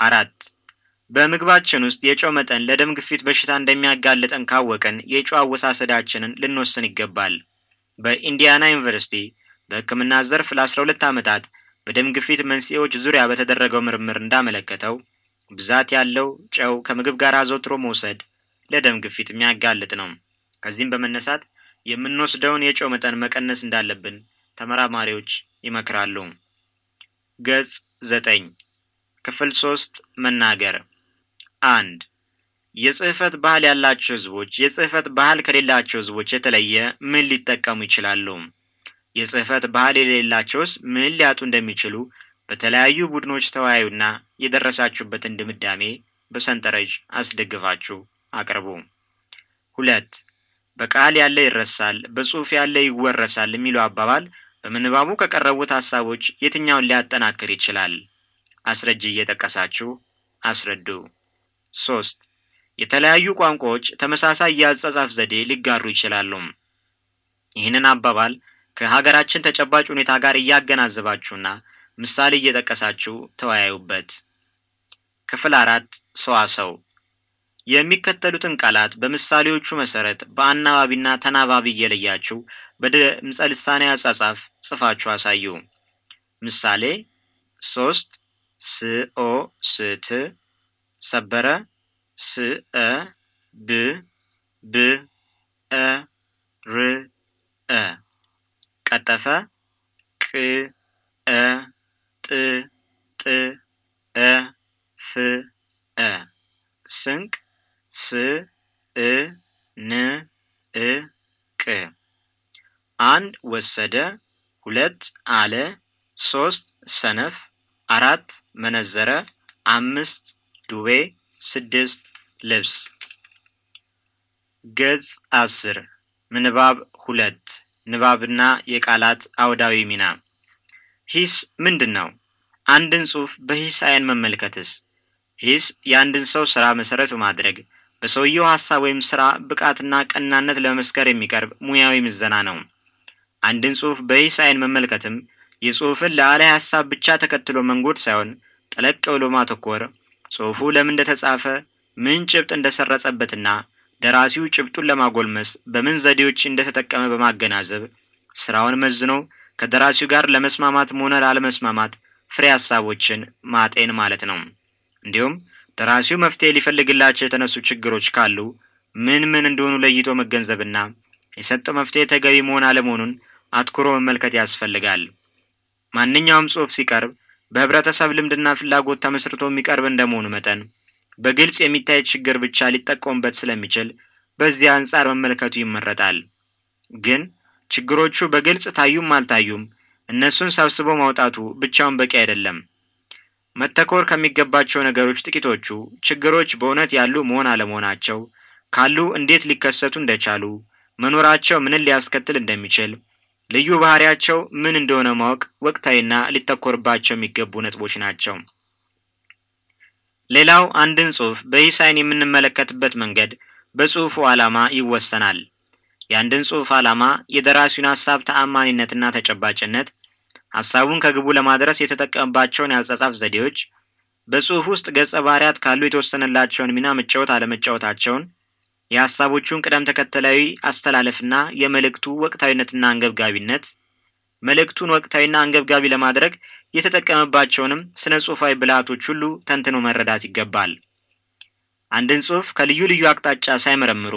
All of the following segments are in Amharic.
አራት በምግባችን ውስጥ የጨው መጠን ለደም ግፊት በሽታ እንደሚያጋልጠን ካወቅን የጨው አወሳሰዳችንን ልንወስን ይገባል። በኢንዲያና ዩኒቨርሲቲ በሕክምና ዘርፍ ለ12 ዓመታት በደም ግፊት መንስኤዎች ዙሪያ በተደረገው ምርምር እንዳመለከተው ብዛት ያለው ጨው ከምግብ ጋር አዘውትሮ መውሰድ ለደም ግፊት የሚያጋልጥ ነው። ከዚህም በመነሳት የምንወስደውን የጨው መጠን መቀነስ እንዳለብን ተመራማሪዎች ይመክራሉ። ገጽ ዘጠኝ ክፍል ሶስት መናገር አንድ የጽህፈት ባህል ያላቸው ህዝቦች የጽህፈት ባህል ከሌላቸው ህዝቦች የተለየ ምን ሊጠቀሙ ይችላሉ? የጽህፈት ባህል የሌላቸውስ ምን ሊያጡ እንደሚችሉ በተለያዩ ቡድኖች ተወያዩና የደረሳችሁበትን ድምዳሜ በሰንጠረዥ አስደግፋችሁ አቅርቡ። ሁለት በቃል ያለ ይረሳል፣ በጽሑፍ ያለ ይወረሳል የሚለው አባባል በምንባቡ ከቀረቡት ሀሳቦች የትኛውን ሊያጠናክር ይችላል? አስረጅ እየጠቀሳችሁ አስረዱ። ሶስት የተለያዩ ቋንቋዎች ተመሳሳይ የአጻጻፍ ዘዴ ሊጋሩ ይችላሉ። ይህንን አባባል ከሀገራችን ተጨባጭ ሁኔታ ጋር እያገናዘባችሁና ምሳሌ እየጠቀሳችሁ ተወያዩበት። ክፍል አራት ሰዋሰው የሚከተሉትን ቃላት በምሳሌዎቹ መሰረት በአናባቢና ተናባቢ እየለያችሁ በድምፀ ልሳኔ አጻጻፍ ጽፋችሁ አሳዩ። ምሳሌ ሶስት ስኦ ስት ሰበረ ስአ ብ ብ አ ር አ። ቀጠፈ ቅ አ ጥ ጥ አ ፍ አ። ስንቅ ስ እ ን እ ቅ። አንድ ወሰደ፣ ሁለት አለ፣ ሶስት ሰነፍ፣ አራት መነዘረ፣ አምስት ዱቤ፣ ስድስት ልብስ። ገጽ አስር ምንባብ ሁለት ንባብና የቃላት አውዳዊ ሚና። ሂስ ምንድን ነው? አንድን ጽሑፍ በሂስ አይን መመልከትስ? ሂስ የአንድን ሰው ስራ መሰረት በማድረግ በሰውየው ሀሳብ ወይም ስራ ብቃትና ቀናነት ለመመስከር የሚቀርብ ሙያዊ ምዘና ነው። አንድን ጽሑፍ በሂስ አይን መመልከትም የጽሑፉን ላዕላይ ሀሳብ ብቻ ተከትሎ መንጎድ ሳይሆን ጠለቅ ብሎ ማተኮር፣ ጽሑፉ ለምን እንደተጻፈ፣ ምን ጭብጥ እንደሰረጸበትና ደራሲው ጭብጡን ለማጎልመስ በምን ዘዴዎች እንደተጠቀመ በማገናዘብ ስራውን መዝኖ ከደራሲው ጋር ለመስማማትም ሆነ ላለመስማማት ፍሬ ሀሳቦችን ማጤን ማለት ነው። እንዲሁም ደራሲው መፍትሄ ሊፈልግላቸው የተነሱ ችግሮች ካሉ ምን ምን እንደሆኑ ለይቶ መገንዘብና የሰጠው መፍትሄ ተገቢ መሆን አለመሆኑን አትኩሮ መመልከት ያስፈልጋል። ማንኛውም ጽሑፍ ሲቀርብ በህብረተሰብ ልምድና ፍላጎት ተመስርቶ የሚቀርብ እንደመሆኑ መጠን በግልጽ የሚታይ ችግር ብቻ ሊጠቀሙበት ስለሚችል በዚህ አንጻር መመልከቱ ይመረጣል። ግን ችግሮቹ በግልጽ ታዩም አልታዩም እነሱን ሰብስቦ ማውጣቱ ብቻውን በቂ አይደለም። መተኮር ከሚገባቸው ነገሮች ጥቂቶቹ ችግሮች በእውነት ያሉ መሆን አለመሆናቸው፣ ካሉ እንዴት ሊከሰቱ እንደቻሉ፣ መኖራቸው ምንን ሊያስከትል እንደሚችል፣ ልዩ ባህሪያቸው ምን እንደሆነ ማወቅ ወቅታዊና ሊተኮርባቸው የሚገቡ ነጥቦች ናቸው። ሌላው አንድን ጽሑፍ በሂስ አይን የምንመለከትበት መንገድ በጽሑፉ ዓላማ ይወሰናል። የአንድን ጽሑፍ ዓላማ የደራሲውን ሀሳብ ተአማኒነትና ተጨባጭነት፣ ሀሳቡን ከግቡ ለማድረስ የተጠቀመባቸውን የአጻጻፍ ዘዴዎች፣ በጽሑፍ ውስጥ ገጸ ባህሪያት ካሉ የተወሰነላቸውን ሚና መጫወት አለመጫወታቸውን፣ የሀሳቦቹን ቅደም ተከተላዊ አስተላለፍና የመልእክቱ ወቅታዊነትና አንገብጋቢነት፣ መልእክቱን ወቅታዊና አንገብጋቢ ለማድረግ የተጠቀመባቸውንም ስነ ጽሑፋዊ ብልሃቶች ሁሉ ተንትኖ መረዳት ይገባል። አንድን ጽሑፍ ከልዩ ልዩ አቅጣጫ ሳይመረምሩ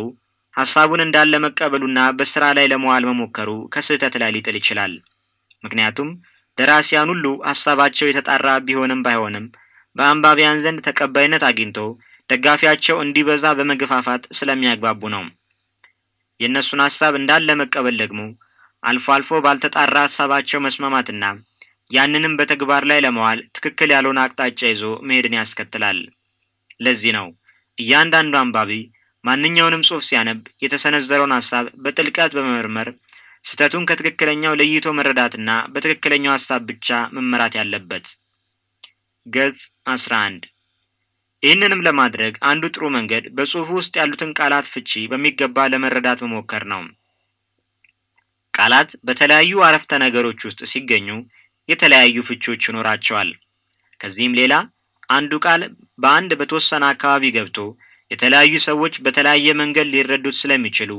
ሀሳቡን እንዳለ መቀበሉና በስራ ላይ ለመዋል መሞከሩ ከስህተት ላይ ሊጥል ይችላል። ምክንያቱም ደራሲያን ሁሉ ሀሳባቸው የተጣራ ቢሆንም ባይሆንም በአንባቢያን ዘንድ ተቀባይነት አግኝቶ ደጋፊያቸው እንዲበዛ በመገፋፋት ስለሚያግባቡ ነው። የእነሱን ሀሳብ እንዳለ መቀበል ደግሞ አልፎ አልፎ ባልተጣራ ሀሳባቸው መስማማትና ያንንም በተግባር ላይ ለመዋል ትክክል ያልሆነ አቅጣጫ ይዞ መሄድን ያስከትላል። ለዚህ ነው እያንዳንዱ አንባቢ ማንኛውንም ጽሑፍ ሲያነብ የተሰነዘረውን ሀሳብ በጥልቀት በመመርመር ስህተቱን ከትክክለኛው ለይቶ መረዳትና በትክክለኛው ሀሳብ ብቻ መመራት ያለበት። ገጽ አስራ አንድ ይህንንም ለማድረግ አንዱ ጥሩ መንገድ በጽሑፉ ውስጥ ያሉትን ቃላት ፍቺ በሚገባ ለመረዳት መሞከር ነው። ቃላት በተለያዩ አረፍተ ነገሮች ውስጥ ሲገኙ የተለያዩ ፍቺዎች ይኖራቸዋል። ከዚህም ሌላ አንዱ ቃል በአንድ በተወሰነ አካባቢ ገብቶ የተለያዩ ሰዎች በተለያየ መንገድ ሊረዱት ስለሚችሉ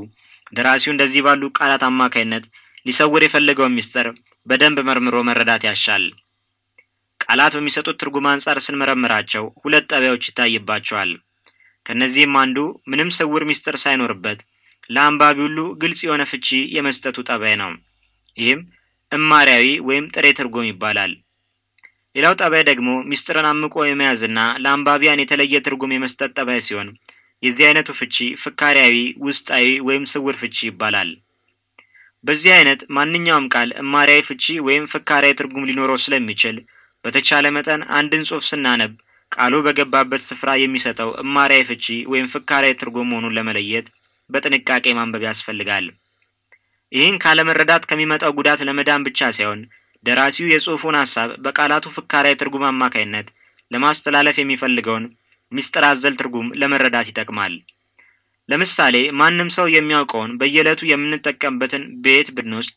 ደራሲው እንደዚህ ባሉ ቃላት አማካይነት ሊሰውር የፈለገውን ምስጢር በደንብ መርምሮ መረዳት ያሻል። ቃላት በሚሰጡት ትርጉም አንጻር ስንመረምራቸው ሁለት ጠባዮች ይታይባቸዋል። ከእነዚህም አንዱ ምንም ስውር ምስጢር ሳይኖርበት ለአንባቢ ሁሉ ግልጽ የሆነ ፍቺ የመስጠቱ ጠባይ ነው። ይህም እማሪያዊ ወይም ጥሬ ትርጉም ይባላል። ሌላው ጠባይ ደግሞ ምስጢርን አምቆ የመያዝና ለአንባቢያን የተለየ ትርጉም የመስጠት ጠባይ ሲሆን የዚህ አይነቱ ፍቺ ፍካሪያዊ፣ ውስጣዊ ወይም ስውር ፍቺ ይባላል። በዚህ አይነት ማንኛውም ቃል እማሪያዊ ፍቺ ወይም ፍካሪያዊ ትርጉም ሊኖረው ስለሚችል በተቻለ መጠን አንድን ጽሑፍ ስናነብ ቃሉ በገባበት ስፍራ የሚሰጠው እማሪያዊ ፍቺ ወይም ፍካሪያዊ ትርጉም መሆኑን ለመለየት በጥንቃቄ ማንበብ ያስፈልጋል። ይህን ካለመረዳት ከሚመጣው ጉዳት ለመዳን ብቻ ሳይሆን ደራሲው የጽሑፉን ሐሳብ በቃላቱ ፍካሪያዊ ትርጉም አማካይነት ለማስተላለፍ የሚፈልገውን ምስጢር አዘል ትርጉም ለመረዳት ይጠቅማል። ለምሳሌ ማንም ሰው የሚያውቀውን በየዕለቱ የምንጠቀምበትን ቤት ብንወስድ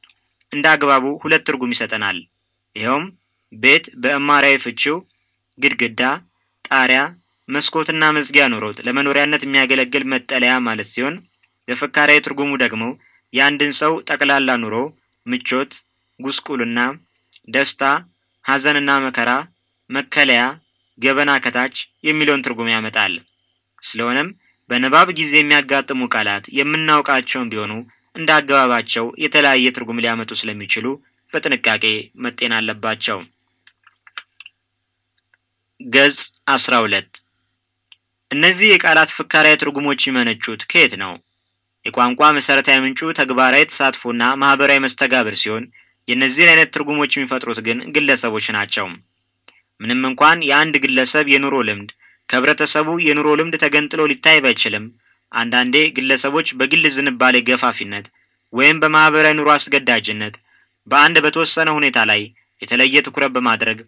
እንደ አግባቡ ሁለት ትርጉም ይሰጠናል። ይኸውም ቤት በእማሪያዊ ፍቺው ግድግዳ፣ ጣሪያ፣ መስኮትና መዝጊያ ኖሮት ለመኖሪያነት የሚያገለግል መጠለያ ማለት ሲሆን በፍካሪያዊ ትርጉሙ ደግሞ የአንድን ሰው ጠቅላላ ኑሮ፣ ምቾት፣ ጉስቁልና፣ ደስታ፣ ሐዘንና መከራ፣ መከለያ፣ ገበና ከታች የሚለውን ትርጉም ያመጣል። ስለሆነም በንባብ ጊዜ የሚያጋጥሙ ቃላት የምናውቃቸውን ቢሆኑ እንደ አገባባቸው የተለያየ ትርጉም ሊያመጡ ስለሚችሉ በጥንቃቄ መጤን አለባቸው። ገጽ አስራ ሁለት እነዚህ የቃላት ፍካሪያዊ ትርጉሞች የሚመነጩት ከየት ነው? የቋንቋ መሰረታዊ ምንጩ ተግባራዊ ተሳትፎና ማህበራዊ መስተጋብር ሲሆን የእነዚህን አይነት ትርጉሞች የሚፈጥሩት ግን ግለሰቦች ናቸው። ምንም እንኳን የአንድ ግለሰብ የኑሮ ልምድ ከህብረተሰቡ የኑሮ ልምድ ተገንጥሎ ሊታይ ባይችልም አንዳንዴ ግለሰቦች በግል ዝንባሌ ገፋፊነት ወይም በማህበራዊ ኑሮ አስገዳጅነት በአንድ በተወሰነ ሁኔታ ላይ የተለየ ትኩረት በማድረግ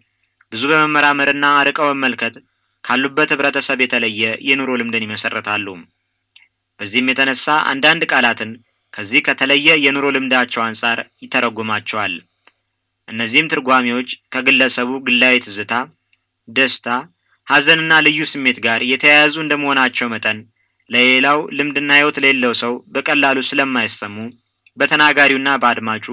ብዙ በመመራመርና አርቀው በመመልከት ካሉበት ህብረተሰብ የተለየ የኑሮ ልምድን ይመሰረታሉ። በዚህም የተነሳ አንዳንድ ቃላትን ከዚህ ከተለየ የኑሮ ልምዳቸው አንጻር ይተረጉማቸዋል። እነዚህም ትርጓሜዎች ከግለሰቡ ግላዊ ትዝታ፣ ደስታ፣ ሐዘንና ልዩ ስሜት ጋር የተያያዙ እንደመሆናቸው መጠን ለሌላው ልምድና ህይወት ለሌለው ሰው በቀላሉ ስለማይሰሙ በተናጋሪውና በአድማጩ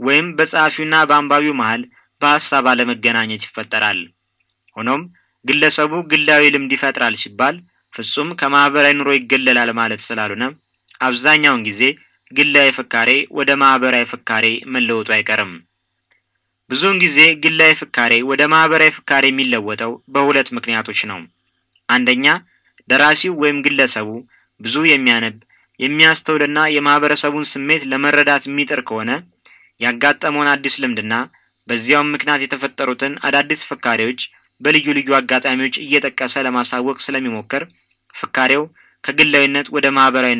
ወይም በጸሐፊውና በአንባቢው መሃል በሐሳብ አለመገናኘት ይፈጠራል። ሆኖም ግለሰቡ ግላዊ ልምድ ይፈጥራል ሲባል ፍጹም ከማህበራዊ ኑሮ ይገለላል ማለት ስላልሆነ አብዛኛውን ጊዜ ግላዊ ፍካሬ ወደ ማህበራዊ ፍካሬ መለወጡ አይቀርም። ብዙውን ጊዜ ግላዊ ፍካሬ ወደ ማህበራዊ ፍካሬ የሚለወጠው በሁለት ምክንያቶች ነው። አንደኛ ደራሲው ወይም ግለሰቡ ብዙ የሚያነብ የሚያስተውልና የማህበረሰቡን ስሜት ለመረዳት የሚጥር ከሆነ ያጋጠመውን አዲስ ልምድና በዚያውም ምክንያት የተፈጠሩትን አዳዲስ ፍካሬዎች በልዩ ልዩ አጋጣሚዎች እየጠቀሰ ለማሳወቅ ስለሚሞክር ፍካሬው ከግላዊነት ወደ ማህበራዊ